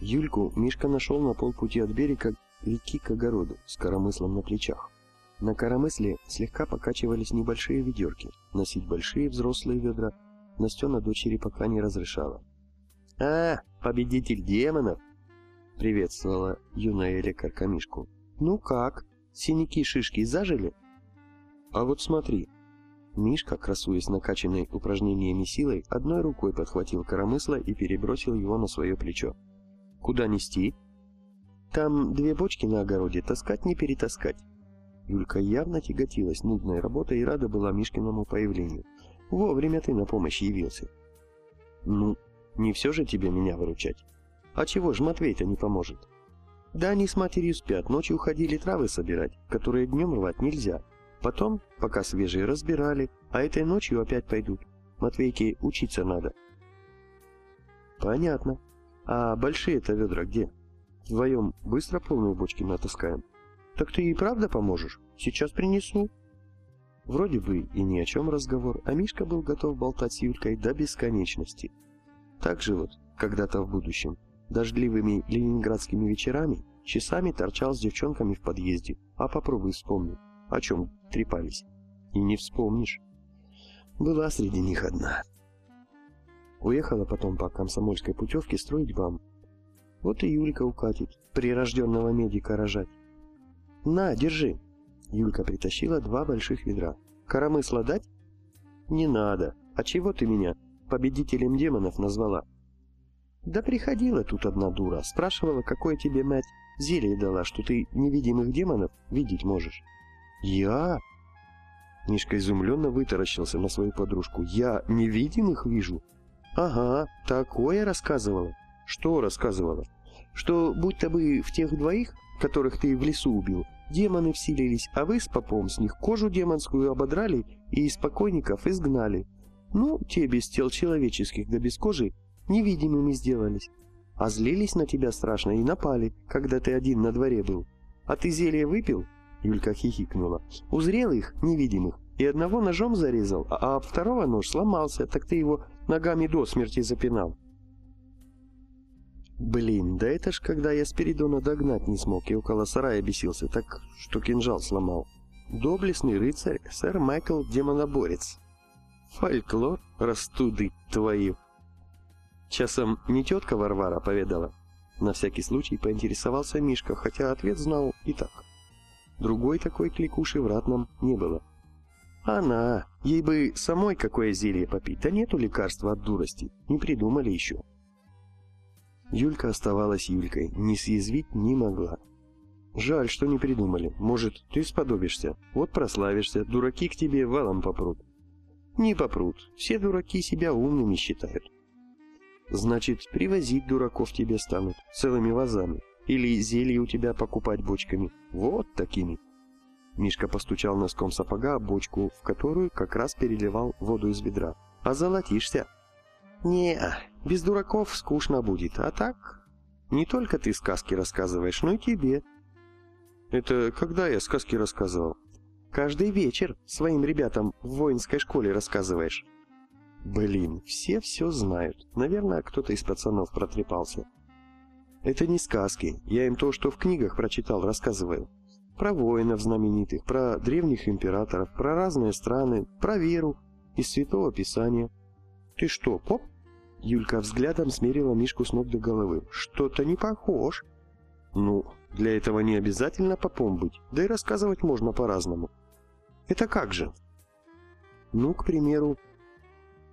Юльку Мишка нашел на полпути от берега реки к огороду с коромыслом на плечах. На коромысле слегка покачивались небольшие ведерки. Носить большие взрослые ведра Настена дочери пока не разрешала. «А, победитель демонов!» — приветствовала юная лекарка Мишку. «Ну как, синяки-шишки зажили?» «А вот смотри». Мишка, красуясь накачанной упражнениями силой, одной рукой подхватил коромысло и перебросил его на свое плечо. «Куда нести?» «Там две бочки на огороде, таскать не перетаскать». Юлька явно тяготилась нудной работой и рада была Мишкиному появлению. «Вовремя ты на помощь явился». «Ну, не все же тебе меня выручать. А чего ж Матвей-то не поможет?» «Да они с матерью спят, ночью уходили травы собирать, которые днем рвать нельзя. Потом, пока свежие, разбирали, а этой ночью опять пойдут. Матвейке учиться надо». «Понятно. А большие-то ведра где? Вдвоем быстро полные бочки натаскаем?» «Так ты и правда поможешь? Сейчас принесу». Вроде бы и ни о чем разговор, а Мишка был готов болтать с Юлькой до бесконечности. Так же вот, когда-то в будущем, дождливыми ленинградскими вечерами, часами торчал с девчонками в подъезде, а попробуй вспомни, о чем трепались. И не вспомнишь. Была среди них одна. Уехала потом по комсомольской путевке строить БАМ. Вот и Юлька укатит, прирожденного медика рожать. «На, держи!» Юлька притащила два больших ведра. «Коромысла дать?» «Не надо. А чего ты меня победителем демонов назвала?» «Да приходила тут одна дура, спрашивала, какое тебе мать зелье дала, что ты невидимых демонов видеть можешь». «Я?» Мишка изумленно вытаращился на свою подружку. «Я невидимых вижу?» «Ага, такое рассказывала». «Что рассказывала?» «Что будто бы в тех двоих, которых ты в лесу убил, Демоны вселились, а вы с попом с них кожу демонскую ободрали и из покойников изгнали. Ну, те без тел человеческих да без кожи невидимыми сделались. А злились на тебя страшно и напали, когда ты один на дворе был. А ты зелье выпил?» Юлька хихикнула. «Узрел их, невидимых, и одного ножом зарезал, а, а второго нож сломался, так ты его ногами до смерти запинал. Блин, да это ж когда я Спиридона догнать не смог и около сарая бесился, так что кинжал сломал. Доблестный рыцарь, сэр Майкл Демоноборец. Фольклор, растуды твою. Часом не тетка Варвара поведала? На всякий случай поинтересовался Мишка, хотя ответ знал и так. Другой такой кликуши в ратном не было. Она, ей бы самой какое зелье попить, да нету лекарства от дурости, не придумали еще. Юлька оставалась Юлькой, не съязвить не могла. Жаль, что не придумали. Может, ты сподобишься. Вот прославишься, дураки к тебе валом попрут. Не попрут. Все дураки себя умными считают. Значит, привозить дураков тебе станут целыми вазами. Или зелье у тебя покупать бочками. Вот такими. Мишка постучал носком сапога бочку, в которую как раз переливал воду из ведра. А золотишься не без дураков скучно будет, а так... Не только ты сказки рассказываешь, но и тебе. Это когда я сказки рассказывал? Каждый вечер своим ребятам в воинской школе рассказываешь. Блин, все все знают. Наверное, кто-то из пацанов протрепался. Это не сказки. Я им то, что в книгах прочитал, рассказываю. Про воинов знаменитых, про древних императоров, про разные страны, про веру из Святого Писания. Ты что, поп? Юлька взглядом смерила Мишку с ног до головы. «Что-то не похож». «Ну, для этого не обязательно попом быть, да и рассказывать можно по-разному». «Это как же?» «Ну, к примеру...»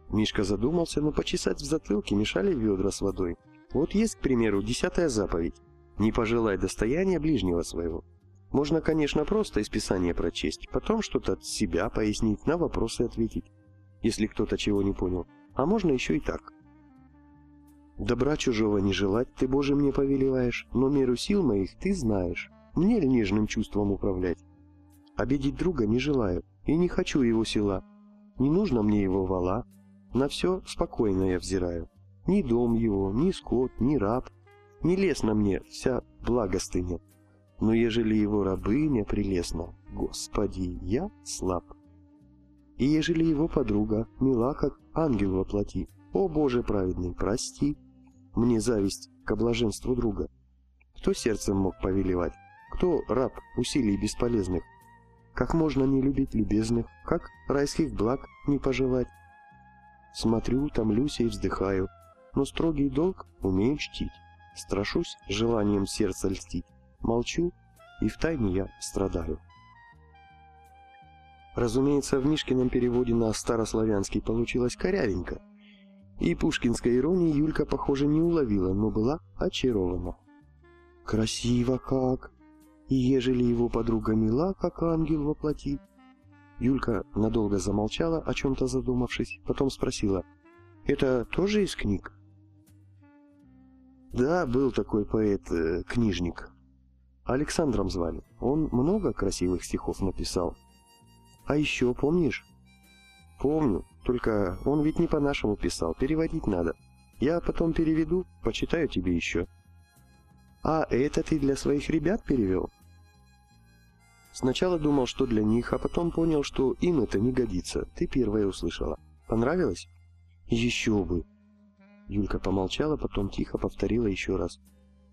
Мишка задумался, но почесать в затылке мешали ведра с водой. Вот есть, к примеру, десятая заповедь. «Не пожелай достояния ближнего своего». Можно, конечно, просто из Писания прочесть, потом что-то от себя пояснить, на вопросы ответить, если кто-то чего не понял. А можно еще и так. Добра чужого не желать ты, Боже, мне повелеваешь, но меру сил моих ты знаешь. Мне ли нежным чувством управлять? Обидеть друга не желаю и не хочу его села. Не нужно мне его вала. На все спокойно я взираю. Ни дом его, ни скот, ни раб. Не лестно мне вся благостыня. Но ежели его рабыня прелестна, Господи, я слаб. И ежели его подруга мила, как ангел воплоти, о Боже праведный, прости. Мне зависть к блаженству друга. Кто сердцем мог повелевать? Кто раб усилий бесполезных? Как можно не любить любезных? Как райских благ не пожелать? Смотрю, томлюсь и вздыхаю, но строгий долг умею чтить. Страшусь желанием сердца льстить, молчу, и втайне я страдаю. Разумеется, в Мишкином переводе на старославянский получилось корявенько, и пушкинской иронии Юлька, похоже, не уловила, но была очарована. «Красиво как! И ежели его подруга мила, как ангел воплоти!» Юлька надолго замолчала, о чем-то задумавшись, потом спросила, «Это тоже из книг?» Да, был такой поэт-книжник. Александром звали. Он много красивых стихов написал. А еще помнишь? Помню, только он ведь не по-нашему писал, переводить надо. Я потом переведу, почитаю тебе еще. А это ты для своих ребят перевел? Сначала думал, что для них, а потом понял, что им это не годится. Ты первая услышала. Понравилось? Еще бы. Юлька помолчала, потом тихо повторила еще раз.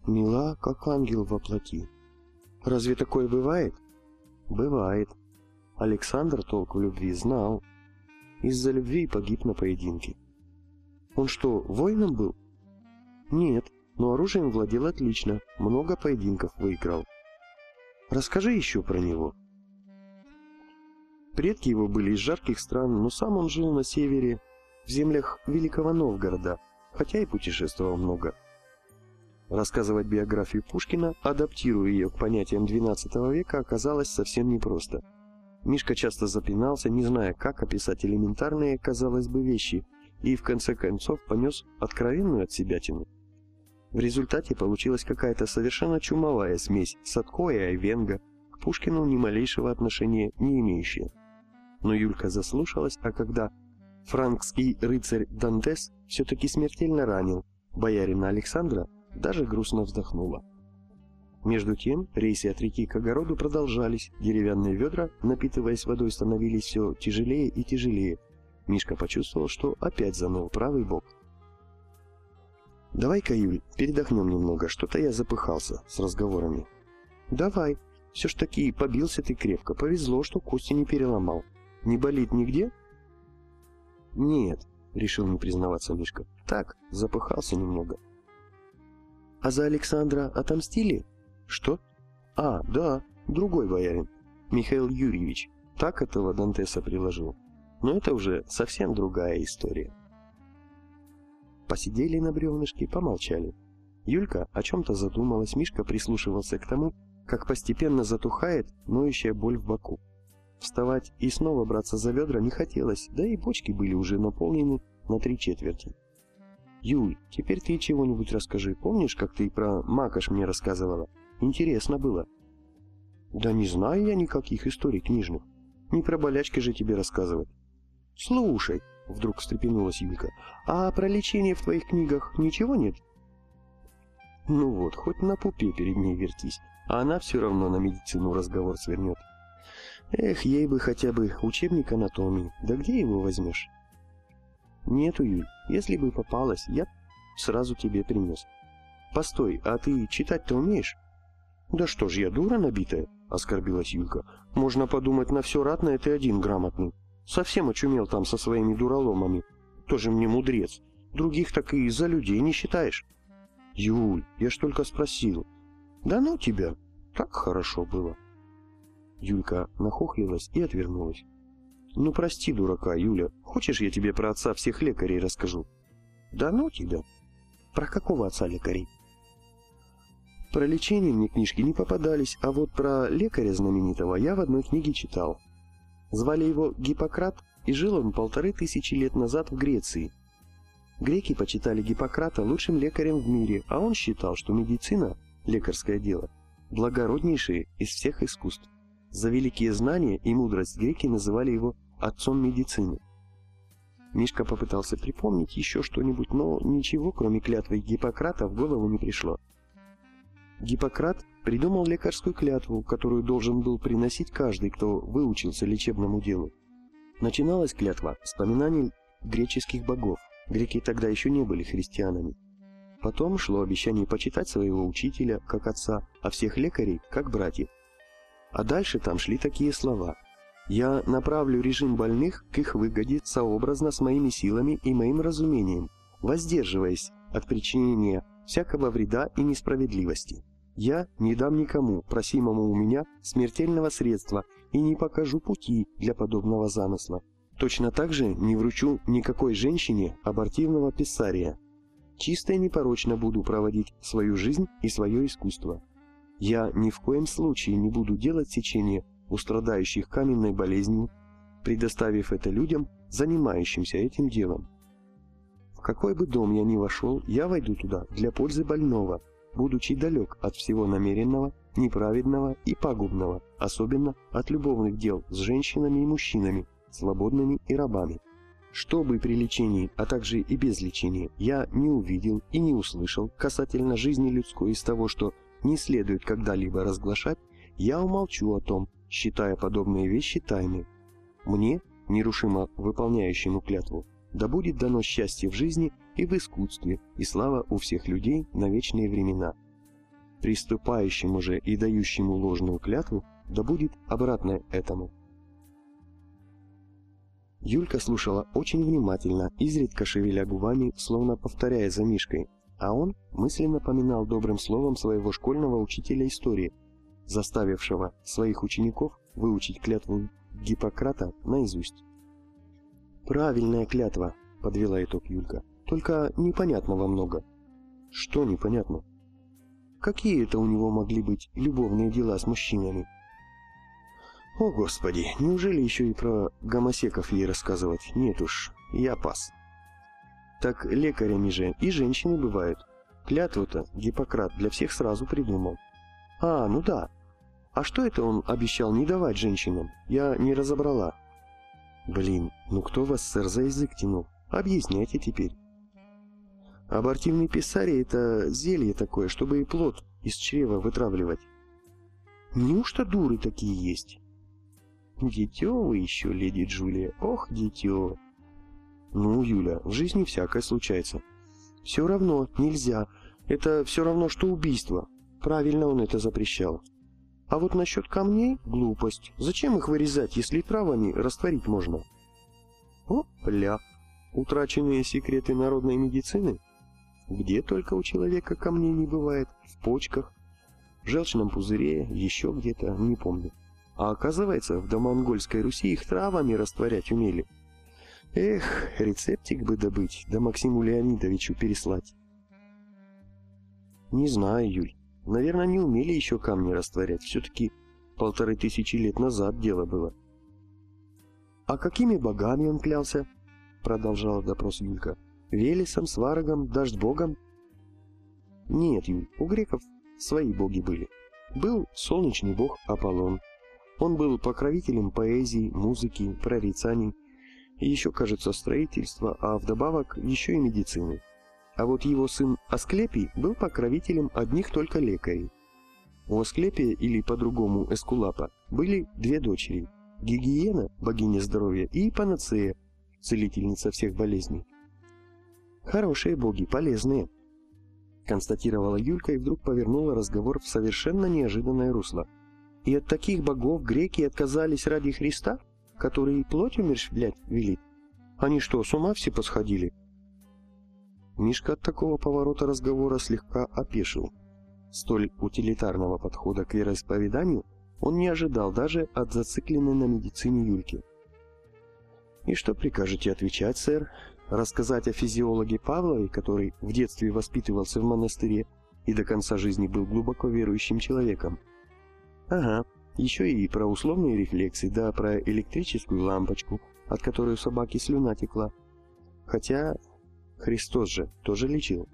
«Мила, как ангел во плоти». «Разве такое бывает?» «Бывает. Александр толк в любви знал. Из-за любви погиб на поединке». «Он что, воином был?» «Нет, но оружием владел отлично, много поединков выиграл». «Расскажи еще про него». Предки его были из жарких стран, но сам он жил на севере, в землях Великого Новгорода, хотя и путешествовал много. Рассказывать биографию Пушкина, адаптируя ее к понятиям XII века, оказалось совсем непросто. Мишка часто запинался, не зная, как описать элементарные, казалось бы, вещи, и в конце концов понес откровенную от себя тяну. В результате получилась какая-то совершенно чумовая смесь Садко и Айвенга, к Пушкину ни малейшего отношения не имеющая. Но Юлька заслушалась, а когда франкский рыцарь Дантес все-таки смертельно ранил боярина Александра, даже грустно вздохнула. Между тем рейсы от реки к огороду продолжались, деревянные ведра, напитываясь водой, становились все тяжелее и тяжелее. Мишка почувствовал, что опять заныл правый бок. «Давай-ка, Юль, передохнем немного, что-то я запыхался с разговорами». «Давай, все ж таки побился ты крепко, повезло, что кости не переломал. Не болит нигде?» «Нет», — решил не признаваться Мишка. «Так, запыхался немного». «А за Александра отомстили?» «Что?» «А, да, другой боярин, Михаил Юрьевич. Так этого Дантеса приложил. Но это уже совсем другая история». Посидели на бревнышке, помолчали. Юлька о чем-то задумалась, Мишка прислушивался к тому, как постепенно затухает ноющая боль в боку. Вставать и снова браться за ведра не хотелось, да и бочки были уже наполнены на три четверти. «Юль, теперь ты чего-нибудь расскажи. Помнишь, как ты про Макаш мне рассказывала? Интересно было». «Да не знаю я никаких историй книжных. Не про болячки же тебе рассказывать». «Слушай», — вдруг встрепенулась Юлька, «а про лечение в твоих книгах ничего нет?» Ну вот, хоть на пупе перед ней вертись, а она все равно на медицину разговор свернет. Эх, ей бы хотя бы учебник анатомии. Да где его возьмешь? Нету, Юль. Если бы попалась, я сразу тебе принес. Постой, а ты читать-то умеешь? Да что ж, я дура набитая, оскорбилась Юлька. Можно подумать, на все ратное ты один грамотный. Совсем очумел там со своими дураломами. Тоже мне мудрец. Других так и за людей не считаешь. Юль, я ж только спросил. Да ну тебя. Так хорошо было. Юлька нахохлилась и отвернулась. «Ну прости, дурака, Юля. Хочешь, я тебе про отца всех лекарей расскажу?» «Да ну тебя!» «Про какого отца лекарей?» Про лечение мне книжки не попадались, а вот про лекаря знаменитого я в одной книге читал. Звали его Гиппократ, и жил он полторы тысячи лет назад в Греции. Греки почитали Гиппократа лучшим лекарем в мире, а он считал, что медицина, лекарское дело, благороднейшее из всех искусств. За великие знания и мудрость греки называли его отцом медицины. Мишка попытался припомнить еще что-нибудь, но ничего, кроме клятвы Гиппократа, в голову не пришло. Гиппократ придумал лекарскую клятву, которую должен был приносить каждый, кто выучился лечебному делу. Начиналась клятва с поминаний греческих богов. Греки тогда еще не были христианами. Потом шло обещание почитать своего учителя, как отца, а всех лекарей, как братьев. А дальше там шли такие слова. «Я направлю режим больных к их выгоде сообразно с моими силами и моим разумением, воздерживаясь от причинения всякого вреда и несправедливости. Я не дам никому, просимому у меня, смертельного средства и не покажу пути для подобного замысла. Точно так же не вручу никакой женщине абортивного писария. Чисто и непорочно буду проводить свою жизнь и свое искусство. Я ни в коем случае не буду делать сечение у страдающих каменной болезнью, предоставив это людям, занимающимся этим делом. В какой бы дом я ни вошел, я войду туда для пользы больного, будучи далек от всего намеренного, неправедного и пагубного, особенно от любовных дел с женщинами и мужчинами, свободными и рабами. Что бы при лечении, а также и без лечения, я не увидел и не услышал касательно жизни людской из того, что не следует когда-либо разглашать, я умолчу о том, считая подобные вещи тайной. Мне, нерушимо выполняющему клятву, да будет дано счастье в жизни и в искусстве, и слава у всех людей на вечные времена. Приступающему же и дающему ложную клятву, да будет обратное этому. Юлька слушала очень внимательно, изредка шевеля губами, словно повторяя за Мишкой, а он мысленно поминал добрым словом своего школьного учителя истории, заставившего своих учеников выучить клятву Гиппократа наизусть. «Правильная клятва», — подвела итог Юлька, — «только непонятного много». «Что непонятно?» «Какие это у него могли быть любовные дела с мужчинами?» О, Господи, неужели еще и про гомосеков ей рассказывать? Нет уж, я пас. Так лекарями же и женщины бывают. Клятву-то Гиппократ для всех сразу придумал. А, ну да. А что это он обещал не давать женщинам? Я не разобрала. Блин, ну кто вас, сэр, за язык тянул? Объясняйте теперь. Абортивный писарий — это зелье такое, чтобы и плод из чрева вытравливать. Неужто дуры такие есть? Дитё вы еще, леди Джулия, ох, дитё. Ну, Юля, в жизни всякое случается. Все равно нельзя. Это все равно, что убийство. Правильно он это запрещал. А вот насчет камней – глупость. Зачем их вырезать, если травами растворить можно? Опля! Утраченные секреты народной медицины? Где только у человека камней не бывает. В почках, в желчном пузыре, еще где-то, не помню. А оказывается, в домонгольской Руси их травами растворять умели. Эх, рецептик бы добыть, да Максиму Леонидовичу переслать. Не знаю, Юль. Наверное, не умели еще камни растворять. Все-таки полторы тысячи лет назад дело было. «А какими богами он клялся?» Продолжала допрос Юлька. «Велесом, Сварогом, Дождь-богом?» «Нет, Юль, у греков свои боги были. Был солнечный бог Аполлон, он был покровителем поэзии, музыки, прорицаний, еще, кажется, строительства, а вдобавок еще и медицины. А вот его сын Асклепий был покровителем одних только лекарей. У Асклепия, или по-другому Эскулапа, были две дочери – Гигиена, богиня здоровья, и Панацея, целительница всех болезней. Хорошие боги, полезные, констатировала Юлька и вдруг повернула разговор в совершенно неожиданное русло – и от таких богов греки отказались ради Христа, который плоть умерщвлять велит? Они что, с ума все посходили? Мишка от такого поворота разговора слегка опешил. Столь утилитарного подхода к вероисповеданию он не ожидал даже от зацикленной на медицине Юльки. «И что прикажете отвечать, сэр? Рассказать о физиологе Павлове, который в детстве воспитывался в монастыре и до конца жизни был глубоко верующим человеком?» Ага, еще и про условные рефлексы, да про электрическую лампочку, от которой у собаки слюна текла. Хотя Христос же тоже лечил.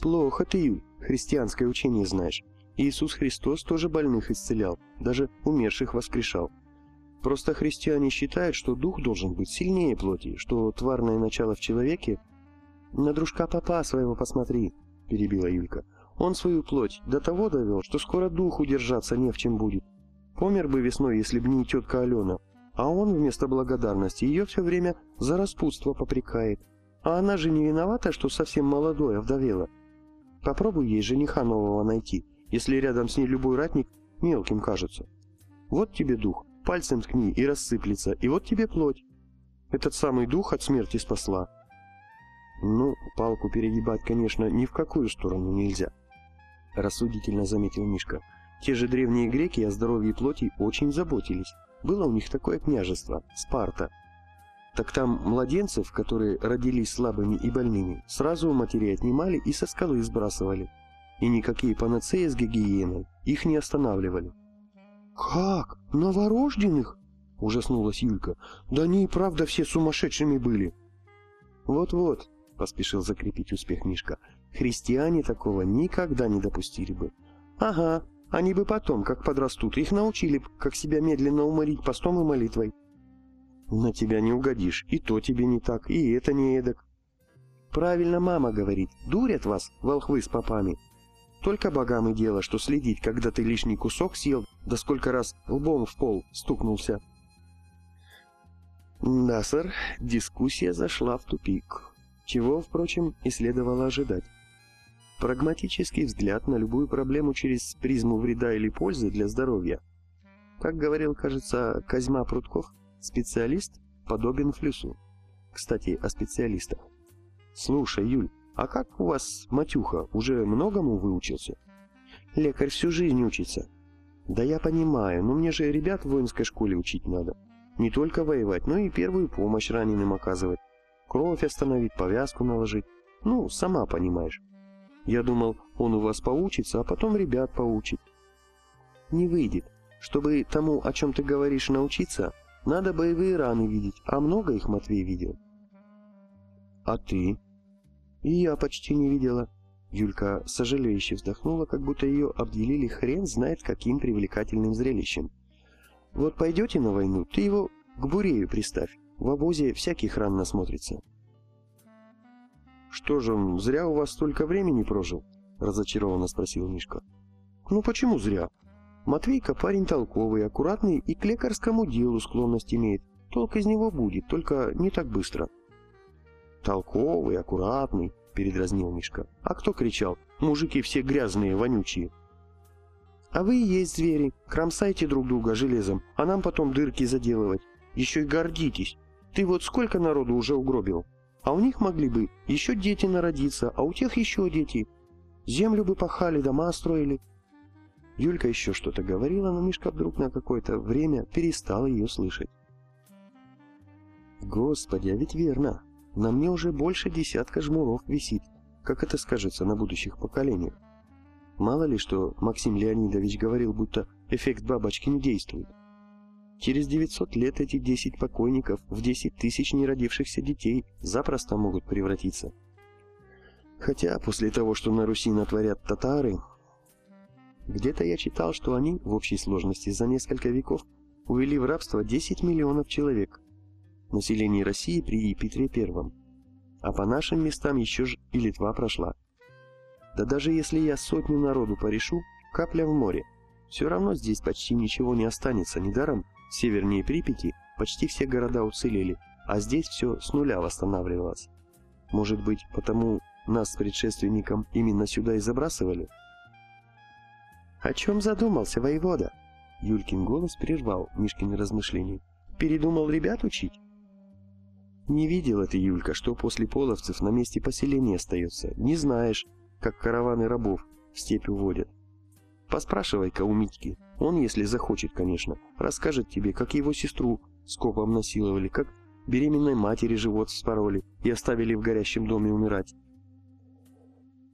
Плохо ты, Юль, христианское учение знаешь. Иисус Христос тоже больных исцелял, даже умерших воскрешал. Просто христиане считают, что дух должен быть сильнее плоти, что тварное начало в человеке... На дружка папа своего посмотри, перебила Юлька. Он свою плоть до того довел, что скоро дух удержаться не в чем будет. Помер бы весной, если б не тетка Алена. А он вместо благодарности ее все время за распутство попрекает. А она же не виновата, что совсем молодой овдовела. Попробуй ей жениха нового найти, если рядом с ней любой ратник мелким кажется. Вот тебе дух, пальцем ткни и рассыплется, и вот тебе плоть. Этот самый дух от смерти спасла. Ну, палку перегибать, конечно, ни в какую сторону нельзя. Рассудительно заметил Мишка. Те же древние греки о здоровье плоти очень заботились. Было у них такое княжество – Спарта. Так там младенцев, которые родились слабыми и больными, сразу у матерей отнимали и со скалы сбрасывали. И никакие панацеи с гигиеной их не останавливали. «Как? Новорожденных?» – ужаснулась Юлька. «Да они и правда все сумасшедшими были». «Вот-вот», – поспешил закрепить успех Мишка, – «христиане такого никогда не допустили бы». «Ага, они бы потом, как подрастут, их научили, как себя медленно уморить постом и молитвой. На тебя не угодишь, и то тебе не так, и это не эдак. Правильно мама говорит, дурят вас, волхвы с попами. Только богам и дело, что следить, когда ты лишний кусок съел, да сколько раз лбом в пол стукнулся. Да, сэр, дискуссия зашла в тупик, чего, впрочем, и следовало ожидать. Прагматический взгляд на любую проблему через призму вреда или пользы для здоровья. Как говорил, кажется, Козьма Прутков, специалист подобен флюсу. Кстати, о специалистах. Слушай, Юль, а как у вас Матюха уже многому выучился? Лекарь всю жизнь учится. Да я понимаю, но мне же ребят в воинской школе учить надо. Не только воевать, но и первую помощь раненым оказывать. Кровь остановить, повязку наложить. Ну, сама понимаешь. Я думал, он у вас поучится, а потом ребят поучит. Не выйдет. Чтобы тому, о чем ты говоришь, научиться, надо боевые раны видеть, а много их Матвей видел. А ты? И я почти не видела. Юлька сожалеюще вздохнула, как будто ее обделили хрен знает каким привлекательным зрелищем. Вот пойдете на войну, ты его к Бурею приставь. В обозе всяких ран насмотрится. «Что же зря у вас столько времени прожил?» — разочарованно спросил Мишка. «Ну почему зря? Матвейка парень толковый, аккуратный и к лекарскому делу склонность имеет. Толк из него будет, только не так быстро». «Толковый, аккуратный», — передразнил Мишка. «А кто кричал? Мужики все грязные, вонючие». «А вы и есть звери. Кромсайте друг друга железом, а нам потом дырки заделывать. Еще и гордитесь. Ты вот сколько народу уже угробил?» А у них могли бы еще дети народиться, а у тех еще дети. Землю бы пахали, дома строили. Юлька еще что-то говорила, но Мишка вдруг на какое-то время перестал ее слышать. Господи, а ведь верно. На мне уже больше десятка жмуров висит. Как это скажется на будущих поколениях? Мало ли, что Максим Леонидович говорил, будто эффект бабочки не действует. Через 900 лет эти 10 покойников в 10 тысяч неродившихся детей запросто могут превратиться. Хотя после того, что на Руси натворят татары... Где-то я читал, что они в общей сложности за несколько веков увели в рабство 10 миллионов человек. Население России при Петре Первом. А по нашим местам еще ж и Литва прошла. Да даже если я сотню народу порешу, капля в море. Все равно здесь почти ничего не останется, недаром Севернее Припяти почти все города уцелели, а здесь все с нуля восстанавливалось. Может быть, потому нас с предшественником именно сюда и забрасывали? «О чем задумался, воевода?» Юлькин голос прервал Мишкины размышления. «Передумал ребят учить?» «Не видела ты, Юлька, что после половцев на месте поселения остается. Не знаешь, как караваны рабов в степь уводят. Поспрашивай-ка у Митьки. Он, если захочет, конечно, расскажет тебе, как его сестру скопом насиловали, как беременной матери живот вспороли и оставили в горящем доме умирать.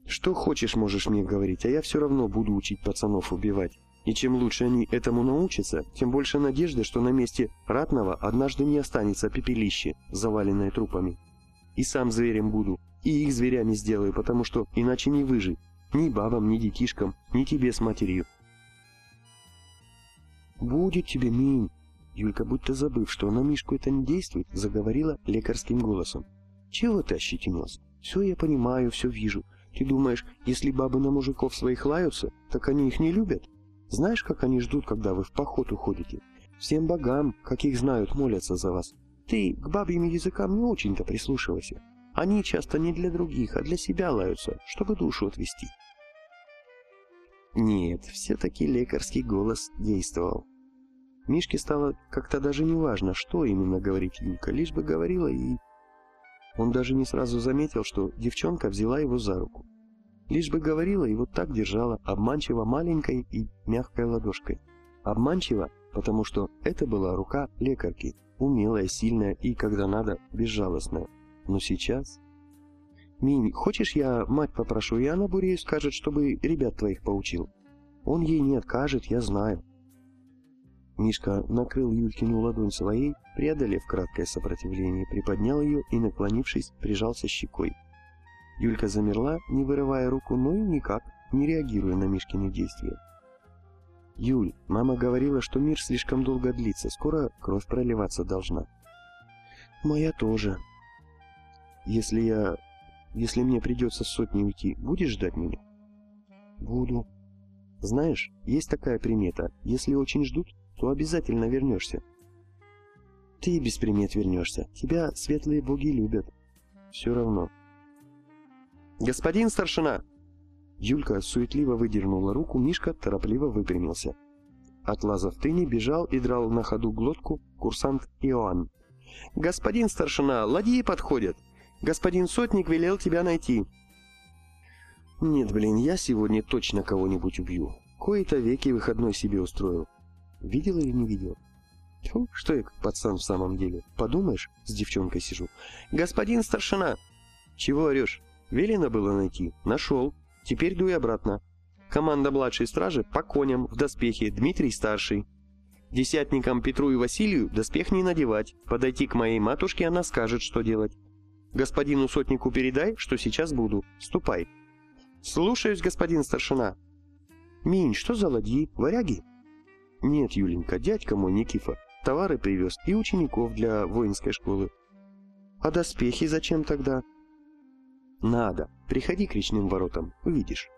Что хочешь, можешь мне говорить, а я все равно буду учить пацанов убивать. И чем лучше они этому научатся, тем больше надежды, что на месте ратного однажды не останется пепелище, заваленное трупами. И сам зверем буду, и их зверями сделаю, потому что иначе не выжить. Ни бабам, ни детишкам, ни тебе с матерью. «Будет тебе, Минь!» Юлька, будто забыв, что на Мишку это не действует, заговорила лекарским голосом. «Чего ты ощетинился? Все я понимаю, все вижу. Ты думаешь, если бабы на мужиков своих лаются, так они их не любят? Знаешь, как они ждут, когда вы в поход уходите? Всем богам, как их знают, молятся за вас. Ты к бабьим языкам не очень-то прислушивайся. Они часто не для других, а для себя лаются, чтобы душу отвести. Нет, все-таки лекарский голос действовал. Мишке стало как-то даже не важно, что именно говорит Юлька, лишь бы говорила и... Он даже не сразу заметил, что девчонка взяла его за руку. Лишь бы говорила и вот так держала, обманчиво маленькой и мягкой ладошкой. Обманчиво, потому что это была рука лекарки, умелая, сильная и, когда надо, безжалостная. Но сейчас... «Минь, хочешь я мать попрошу, и она Бурею скажет, чтобы ребят твоих поучил?» «Он ей не откажет, я знаю». Мишка накрыл Юлькину ладонь своей, преодолев краткое сопротивление, приподнял ее и, наклонившись, прижался щекой. Юлька замерла, не вырывая руку, но и никак, не реагируя на Мишкины действия. «Юль, мама говорила, что мир слишком долго длится, скоро кровь проливаться должна». «Моя тоже». «Если я... если мне придется с сотней уйти, будешь ждать меня?» «Буду». «Знаешь, есть такая примета. Если очень ждут, то обязательно вернешься». «Ты без примет вернешься. Тебя светлые боги любят». «Все равно». «Господин старшина!» Юлька суетливо выдернула руку, Мишка торопливо выпрямился. От лаза в тыне бежал и драл на ходу глотку курсант Иоанн. «Господин старшина, ладьи подходят! Господин сотник велел тебя найти!» «Нет, блин, я сегодня точно кого-нибудь убью. Кое-то веки выходной себе устроил. Видел или не видел?» Фу, что я как пацан в самом деле. Подумаешь, с девчонкой сижу. «Господин старшина!» «Чего орешь? Велено было найти. Нашел. Теперь дуй обратно. Команда младшей стражи по коням, в доспехе, Дмитрий старший. Десятникам Петру и Василию доспех не надевать. Подойти к моей матушке, она скажет, что делать. Господину сотнику передай, что сейчас буду. Ступай. Слушаюсь, господин старшина. Минь, что за ладьи? Варяги? Нет, Юленька, дядька мой Никифор. Товары привез и учеников для воинской школы. А доспехи зачем тогда? Надо. Приходи к речным воротам, увидишь.